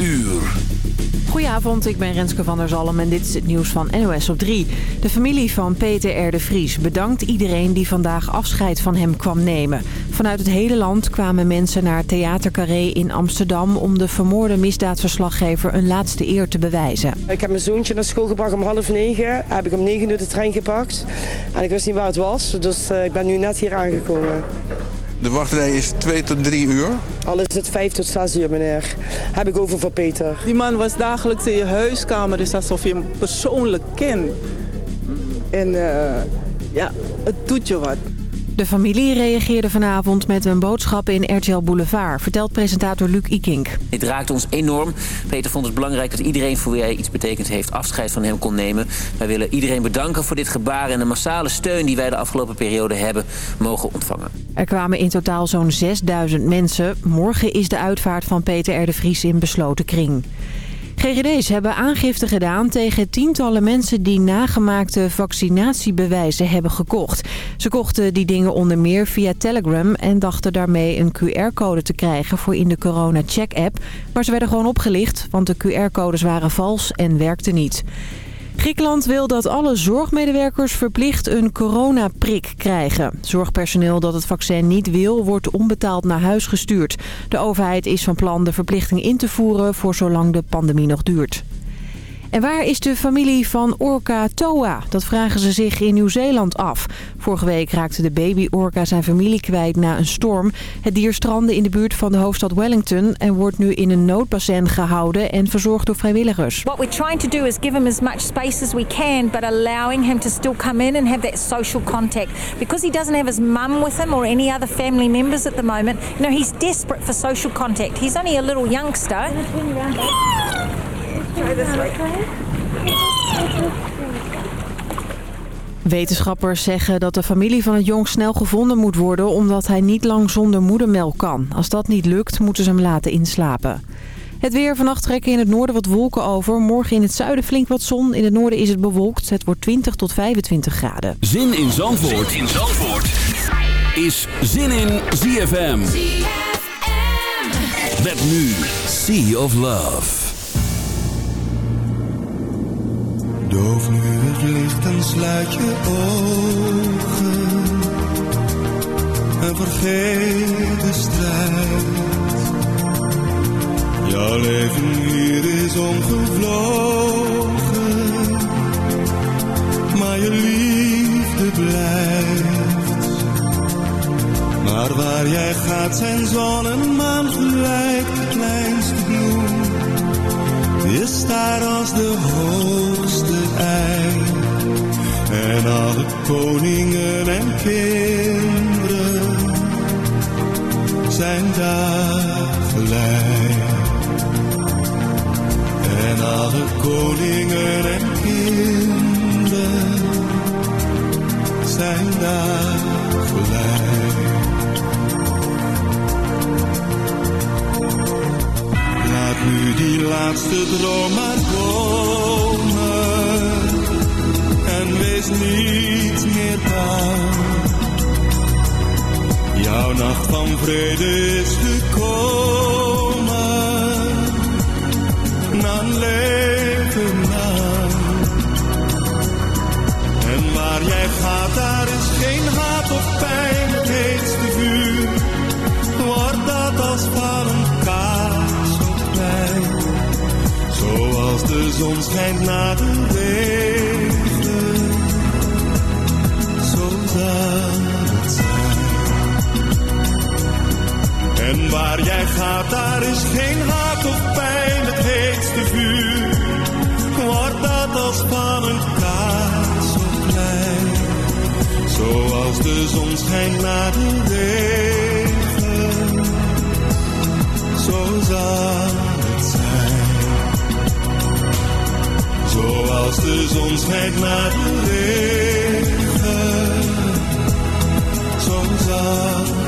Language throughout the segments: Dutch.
uur. Goedenavond, ik ben Renske van der Zalm en dit is het nieuws van NOS op 3. De familie van Peter R. de Vries bedankt iedereen die vandaag afscheid van hem kwam nemen. Vanuit het hele land kwamen mensen naar Theater Carré in Amsterdam... om de vermoorde misdaadverslaggever een laatste eer te bewijzen. Ik heb mijn zoontje naar school gebracht om half negen. Heb ik om negen uur de trein gepakt. En ik wist niet waar het was, dus uh, ik ben nu net hier aangekomen. De wachtrij is 2 tot 3 uur. Al is het 5 tot 6 uur, meneer. Heb ik over voor Peter. Die man was dagelijks in je huiskamer, dus alsof je hem persoonlijk kent. En uh, ja, het doet je wat. De familie reageerde vanavond met een boodschap in RTL Boulevard, vertelt presentator Luc Ikink. Dit raakt ons enorm. Peter vond het belangrijk dat iedereen voor wie hij iets betekend heeft afscheid van hem kon nemen. Wij willen iedereen bedanken voor dit gebaar en de massale steun die wij de afgelopen periode hebben mogen ontvangen. Er kwamen in totaal zo'n 6000 mensen. Morgen is de uitvaart van Peter R. de Vries in besloten kring. GGD's hebben aangifte gedaan tegen tientallen mensen die nagemaakte vaccinatiebewijzen hebben gekocht. Ze kochten die dingen onder meer via Telegram en dachten daarmee een QR-code te krijgen voor in de Corona Check app. Maar ze werden gewoon opgelicht, want de QR-codes waren vals en werkten niet. Griekenland wil dat alle zorgmedewerkers verplicht een coronaprik krijgen. Zorgpersoneel dat het vaccin niet wil, wordt onbetaald naar huis gestuurd. De overheid is van plan de verplichting in te voeren voor zolang de pandemie nog duurt. En waar is de familie van Orca Toa? Dat vragen ze zich in Nieuw-Zeeland af. Vorige week raakte de baby Orca zijn familie kwijt na een storm. Het dier strandde in de buurt van de hoofdstad Wellington... en wordt nu in een noodbassin gehouden en verzorgd door vrijwilligers. What we're trying to do is give him as much space as we can... but allowing him to still come in and have that social contact. Because he doesn't have his mum with him or any other family members at the moment... you he's desperate for social contact. He's only a little youngster... Wetenschappers zeggen dat de familie van het jong snel gevonden moet worden... omdat hij niet lang zonder moedermelk kan. Als dat niet lukt, moeten ze hem laten inslapen. Het weer vannacht trekken in het noorden wat wolken over. Morgen in het zuiden flink wat zon. In het noorden is het bewolkt. Het wordt 20 tot 25 graden. Zin in Zandvoort, zin in Zandvoort. is Zin in ZFM. ZFM. Met nu Sea of Love. Doof nu het licht en sluit je ogen. En vergeet de strijd. Jouw leven hier is omgevlogen. Maar je liefde blijft. Maar waar jij gaat zijn zon en maan gelijk kleinste bloem is daar als de hoogste ei. En alle koningen en kinderen zijn daar gelijk. En alle koningen en kinderen zijn daar gelijk. Laat nu die laatste droom maar komen en wees niet meer bang. Jouw nacht van vrede is gekomen, na een leven lang. En waar jij gaat, daar zon schijnt na de regen, zo. En waar jij gaat, daar is geen haat of pijn, het heetste vuur. Wordt dat als van een kaars zo klein, zoals de zon schijnt na de regen, zo zal Zoals de zon schijnt na de regen, zo zal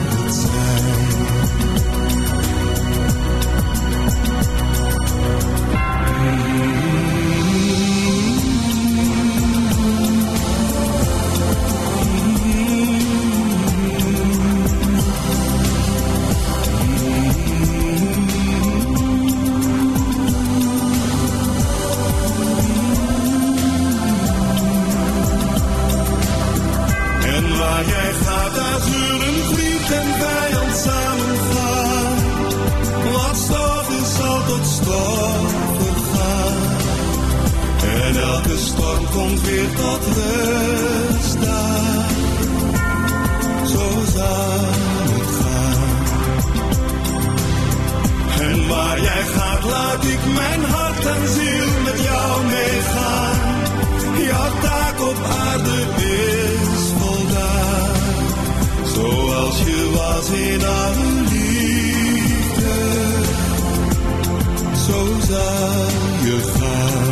Kom weer tot rust. Zo zal het gaan. En waar jij gaat, laat ik mijn hart en ziel met jou meegaan. Jouw taak op aarde is voldaan. Zoals je was in alle liefde, zo zal je gaan.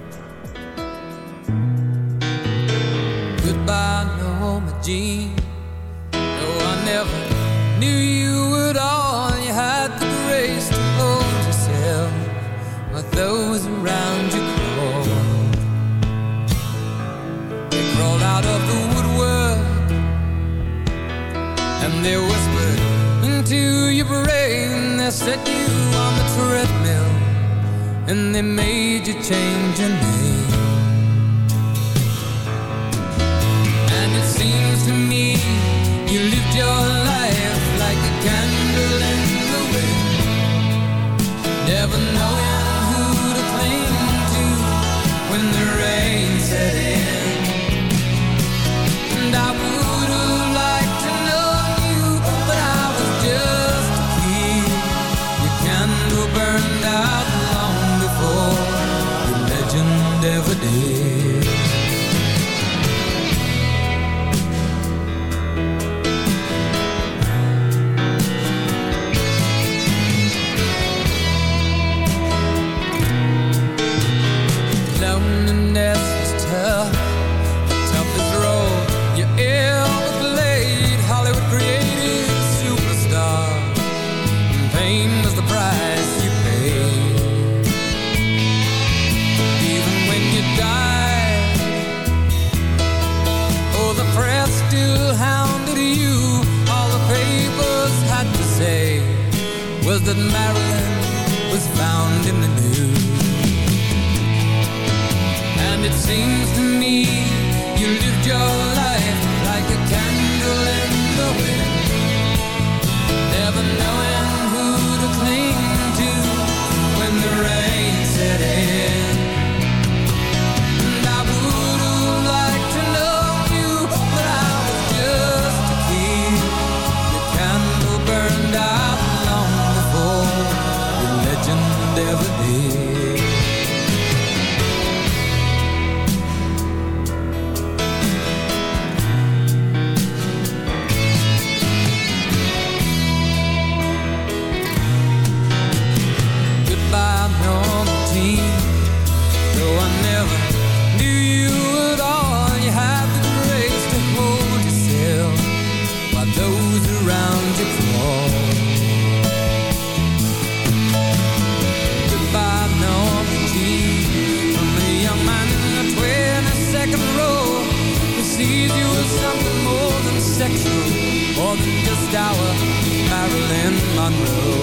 here. road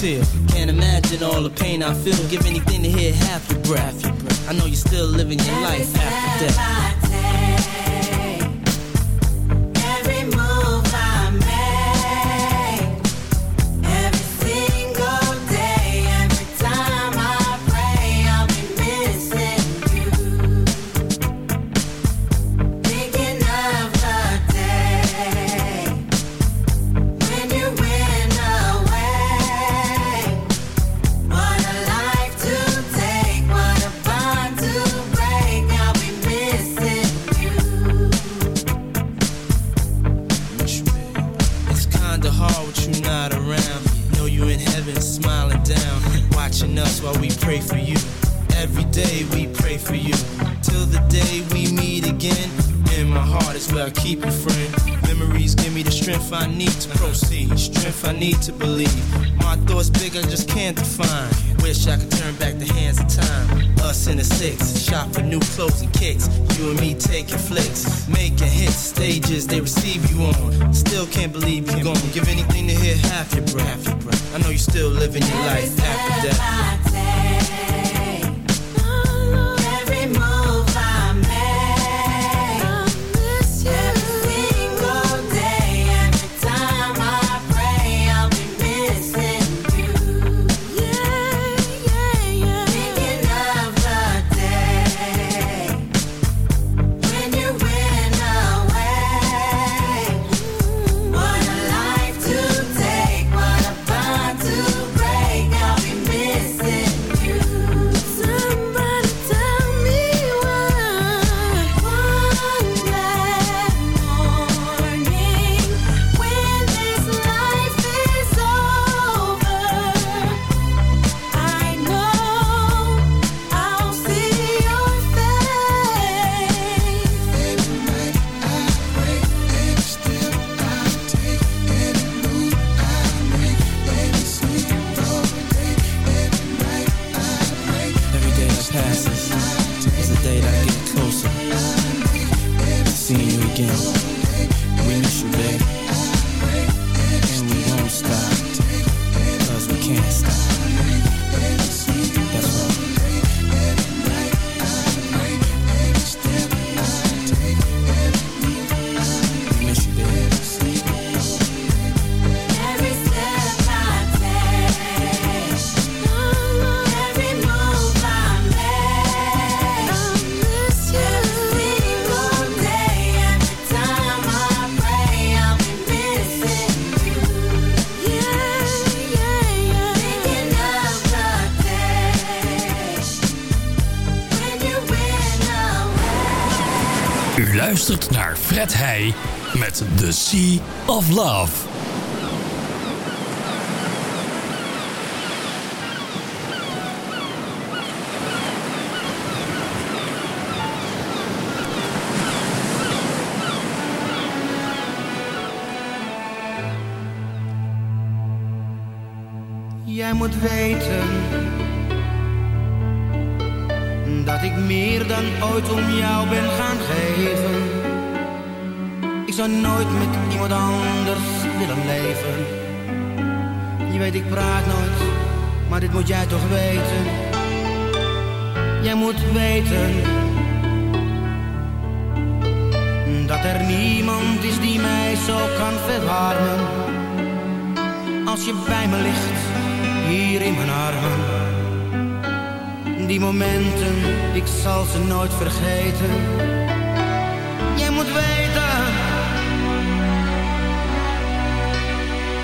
Can't imagine all the pain I feel. Give anything the Sea of Love. moet jij toch weten. Jij moet weten. Dat er niemand is die mij zo kan verwarmen. Als je bij me ligt, hier in mijn armen. Die momenten, ik zal ze nooit vergeten. Jij moet weten.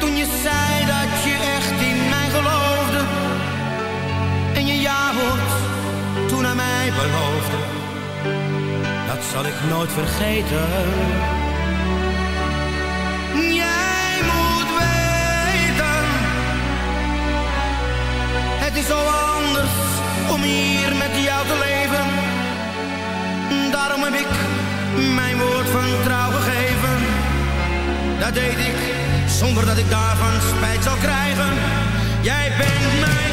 Toen je zei dat mij beloofde, dat zal ik nooit vergeten. Jij moet weten, het is zo anders om hier met jou te leven. Daarom heb ik mijn woord van trouw gegeven. Dat deed ik zonder dat ik daarvan spijt zal krijgen. Jij bent mijn.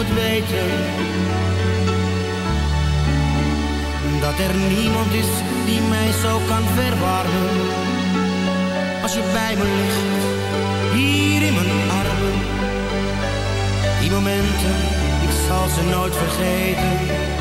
moet weten dat er niemand is die mij zo kan verwarmen. Als je bij me ligt, hier in mijn armen, die momenten, ik zal ze nooit vergeten.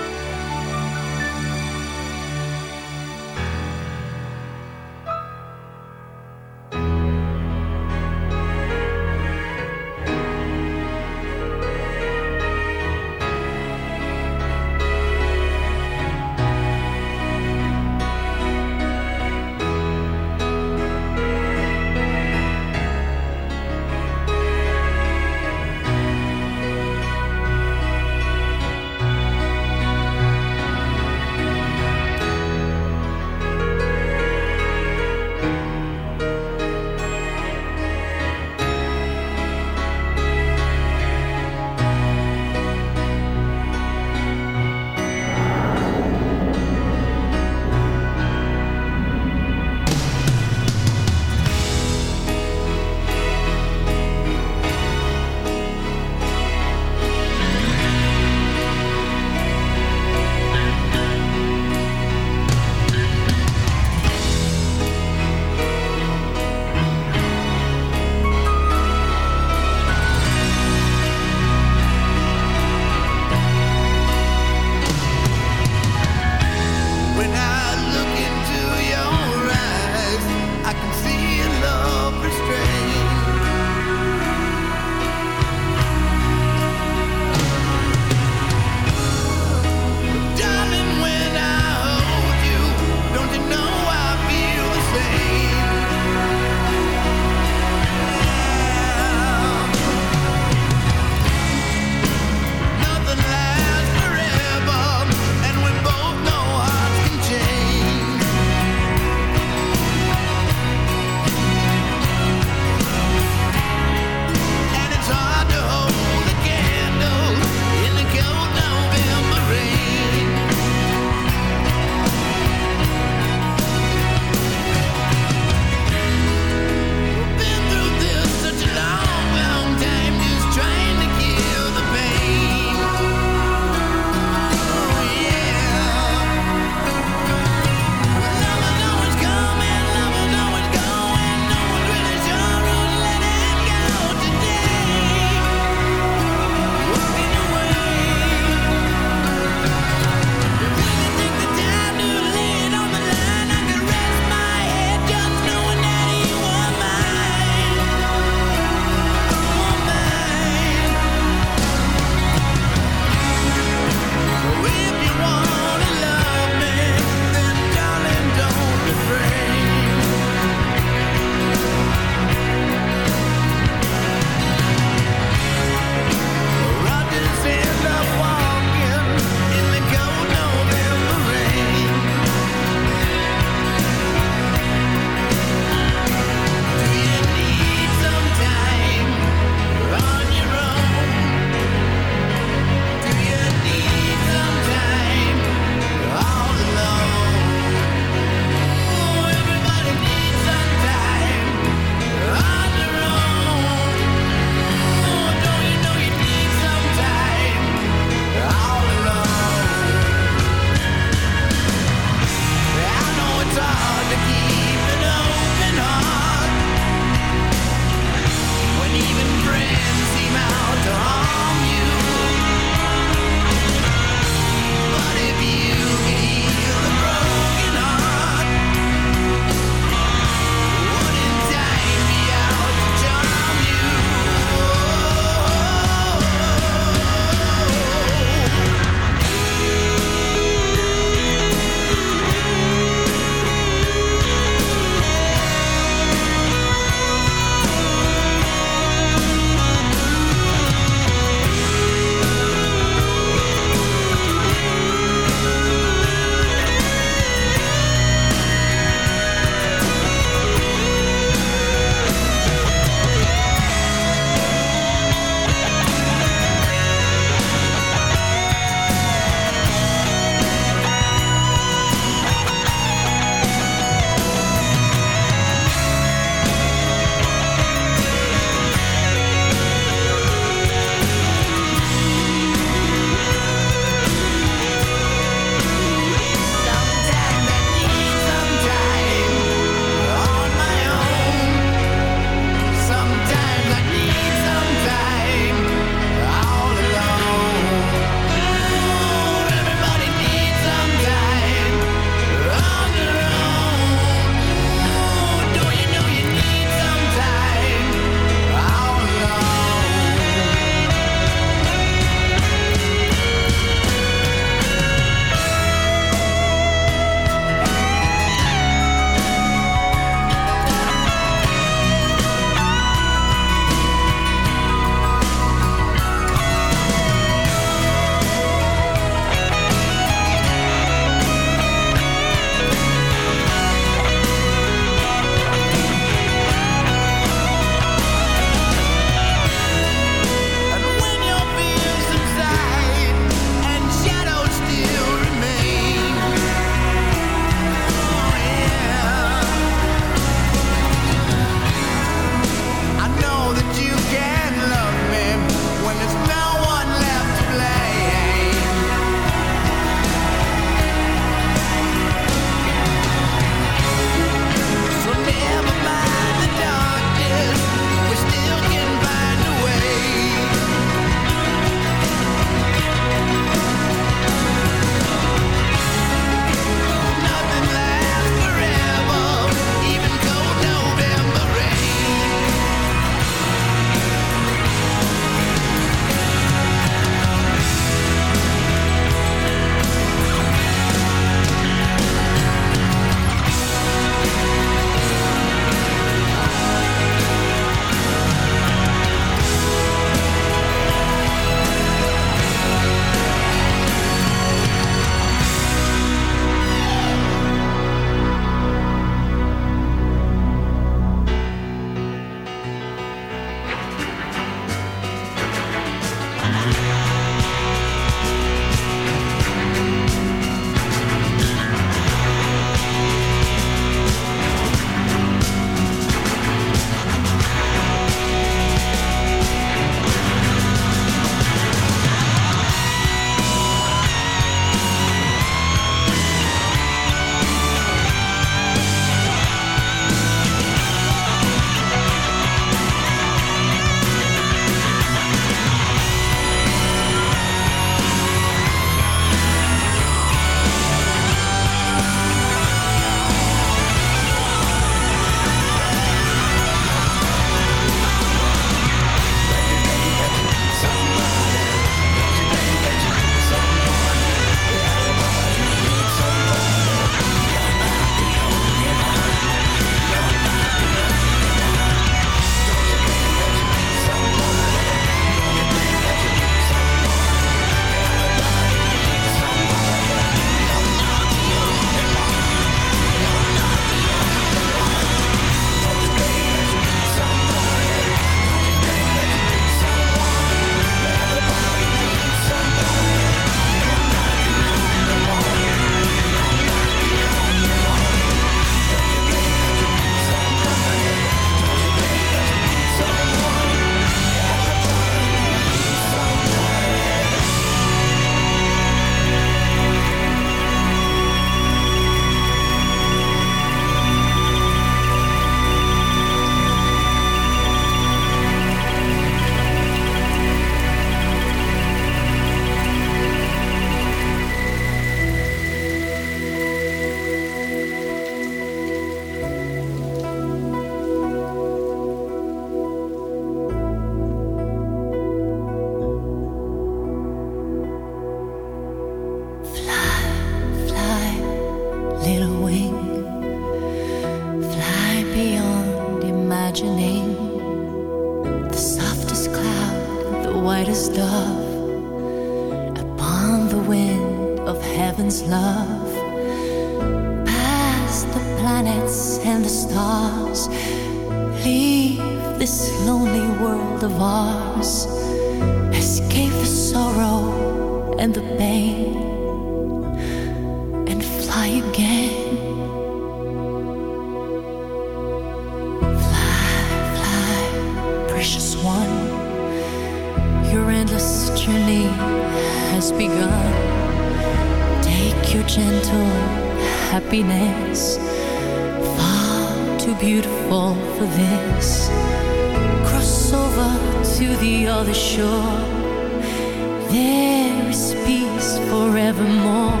There is peace forevermore.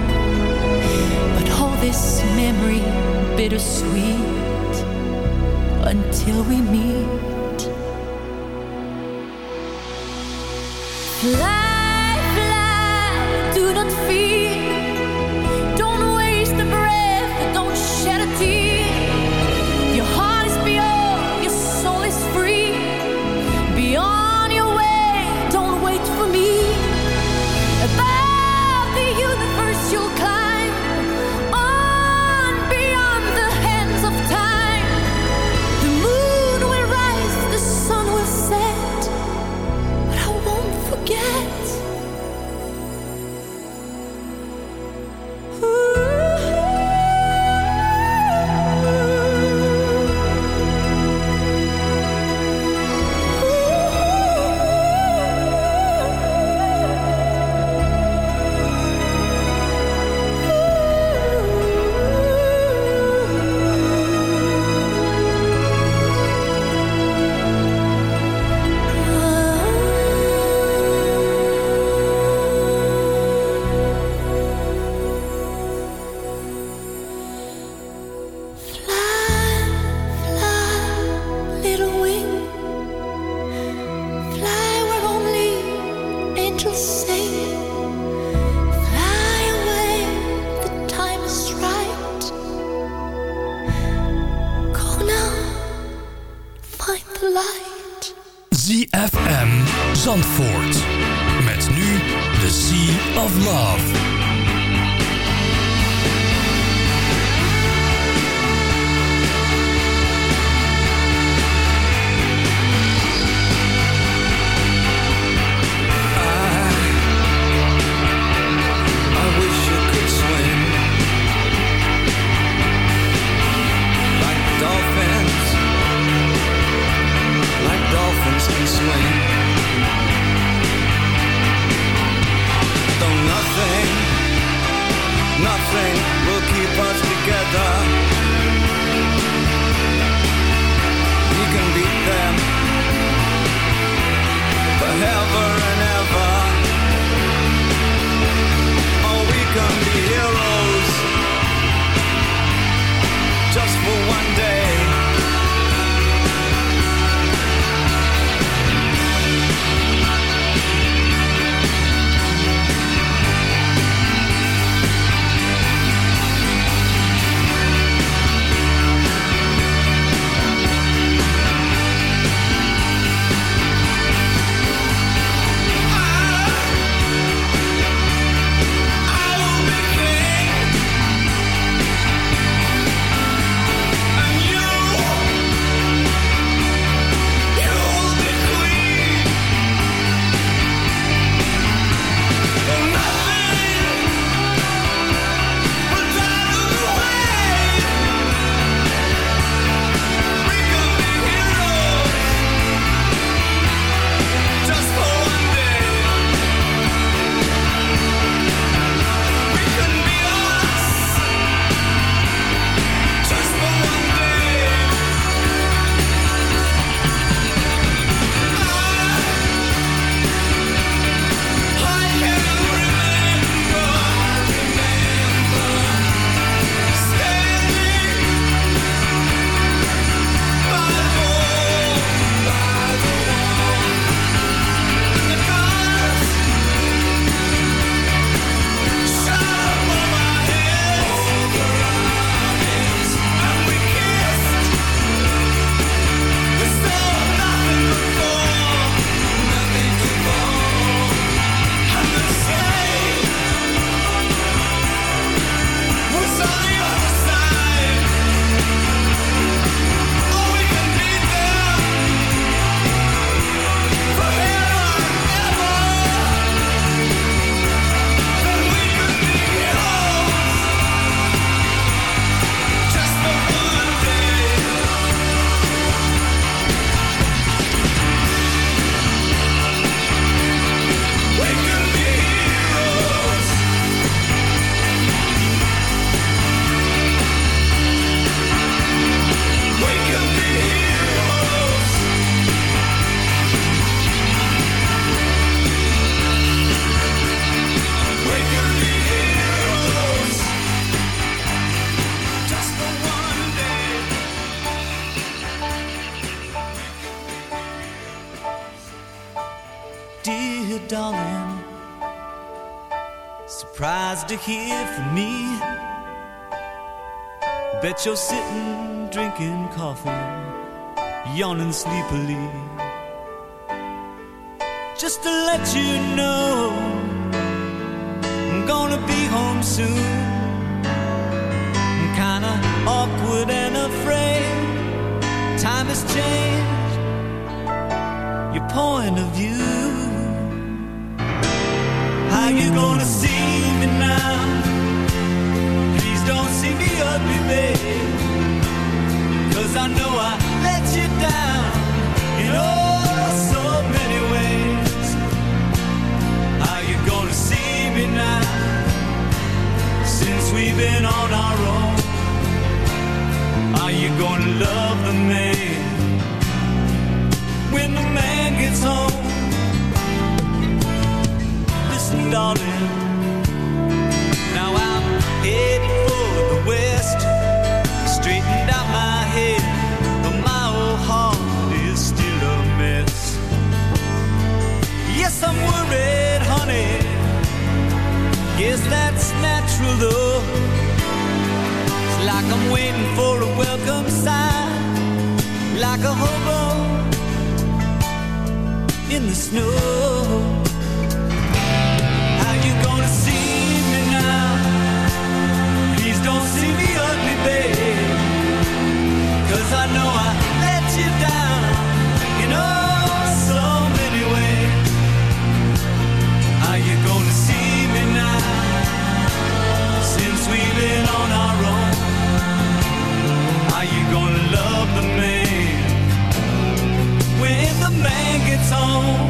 But hold this memory bittersweet until we meet. Time has changed your point of view. How you gonna see me now? Please don't see me ugly, babe. Cause I know I let you down in oh so many ways. How you gonna see me now? Since we've been on our own. Gonna love the man when the man gets home? Listen, darling. Now I'm headed for the west. Straightened out my head, but my old heart is still a mess. Yes, I'm worried, honey. Guess that's natural, though. Like I'm waiting for a welcome sign, like a hobo in the snow. How you gonna see me now? Please don't see me ugly, babe. Cause I know I let you down gonna love the man when the man gets home?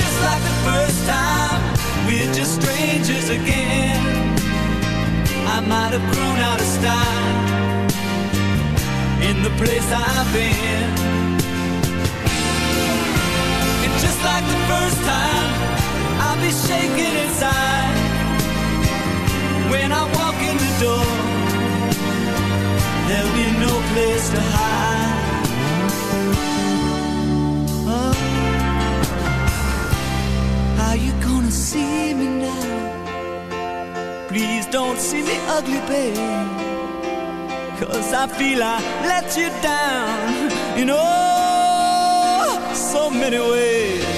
Just like the first time, we're just strangers again. I might have grown out of style in the place I've been. And just like the first time, I'll be shaking inside when I walk in the door. There'll be no place to hide. Oh. How you gonna see me now? Please don't see me ugly, babe. Cause I feel I let you down in oh so many ways.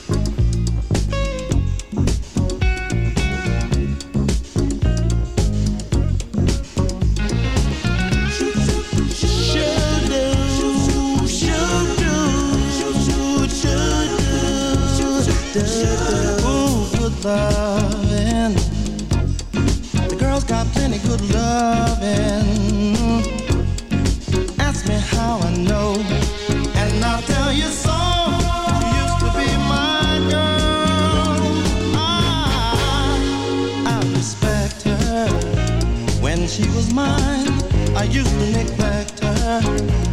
She was mine, I used to neglect her.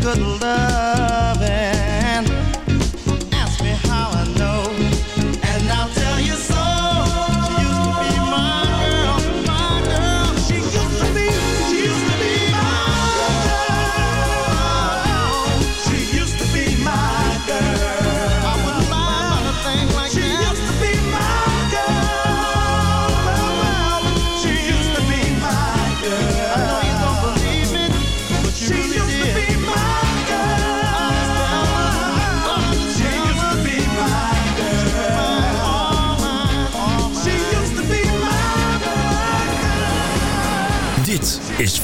good love.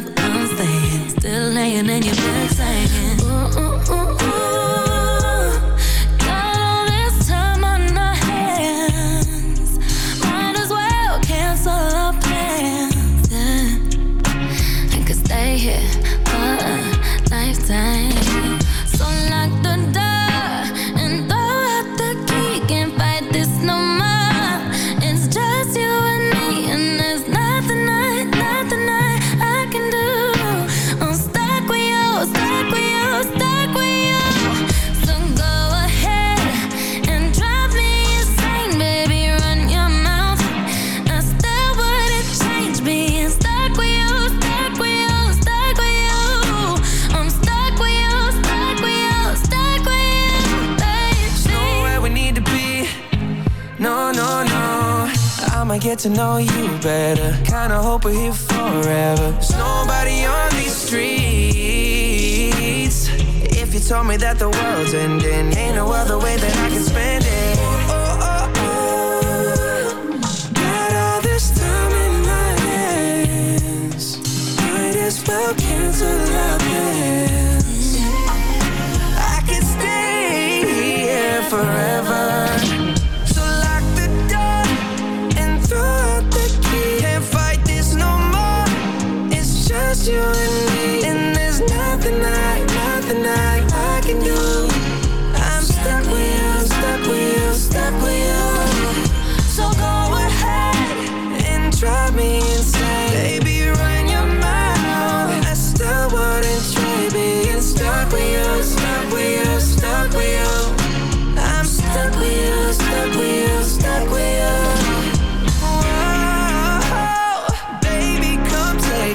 Still laying in your bed.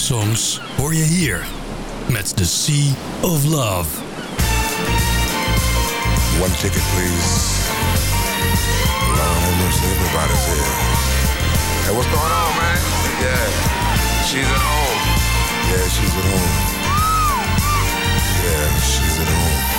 love songs hoor je hier met The Sea of Love. One ticket please. Lord mercy, everybody's here. Hey, what's going on, man? Yeah, she's at home. Yeah, she's at home. Yeah, she's at home.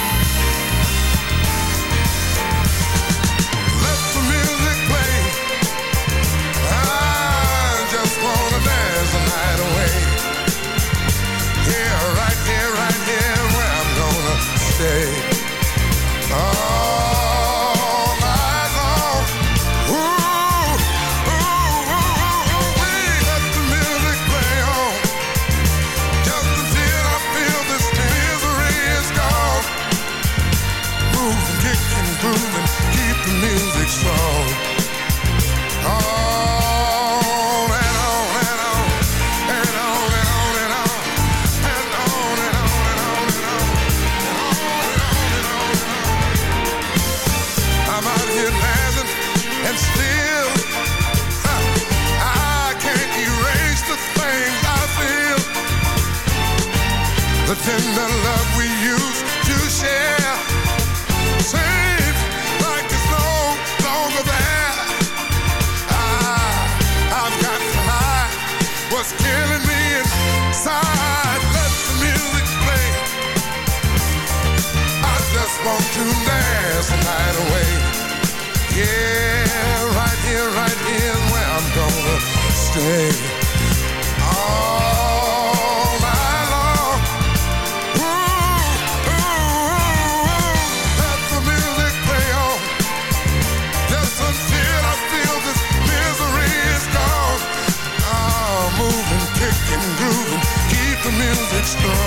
it's gone.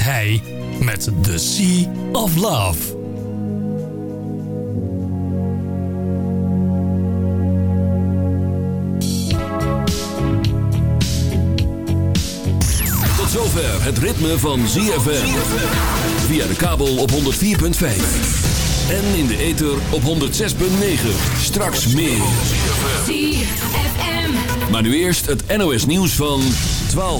Hij Hey met The Sea of Love. Tot zover het ritme van ZFM. Via de kabel op 104.5. En in de ether op 106.9. Straks meer. Maar nu eerst het NOS nieuws van 12.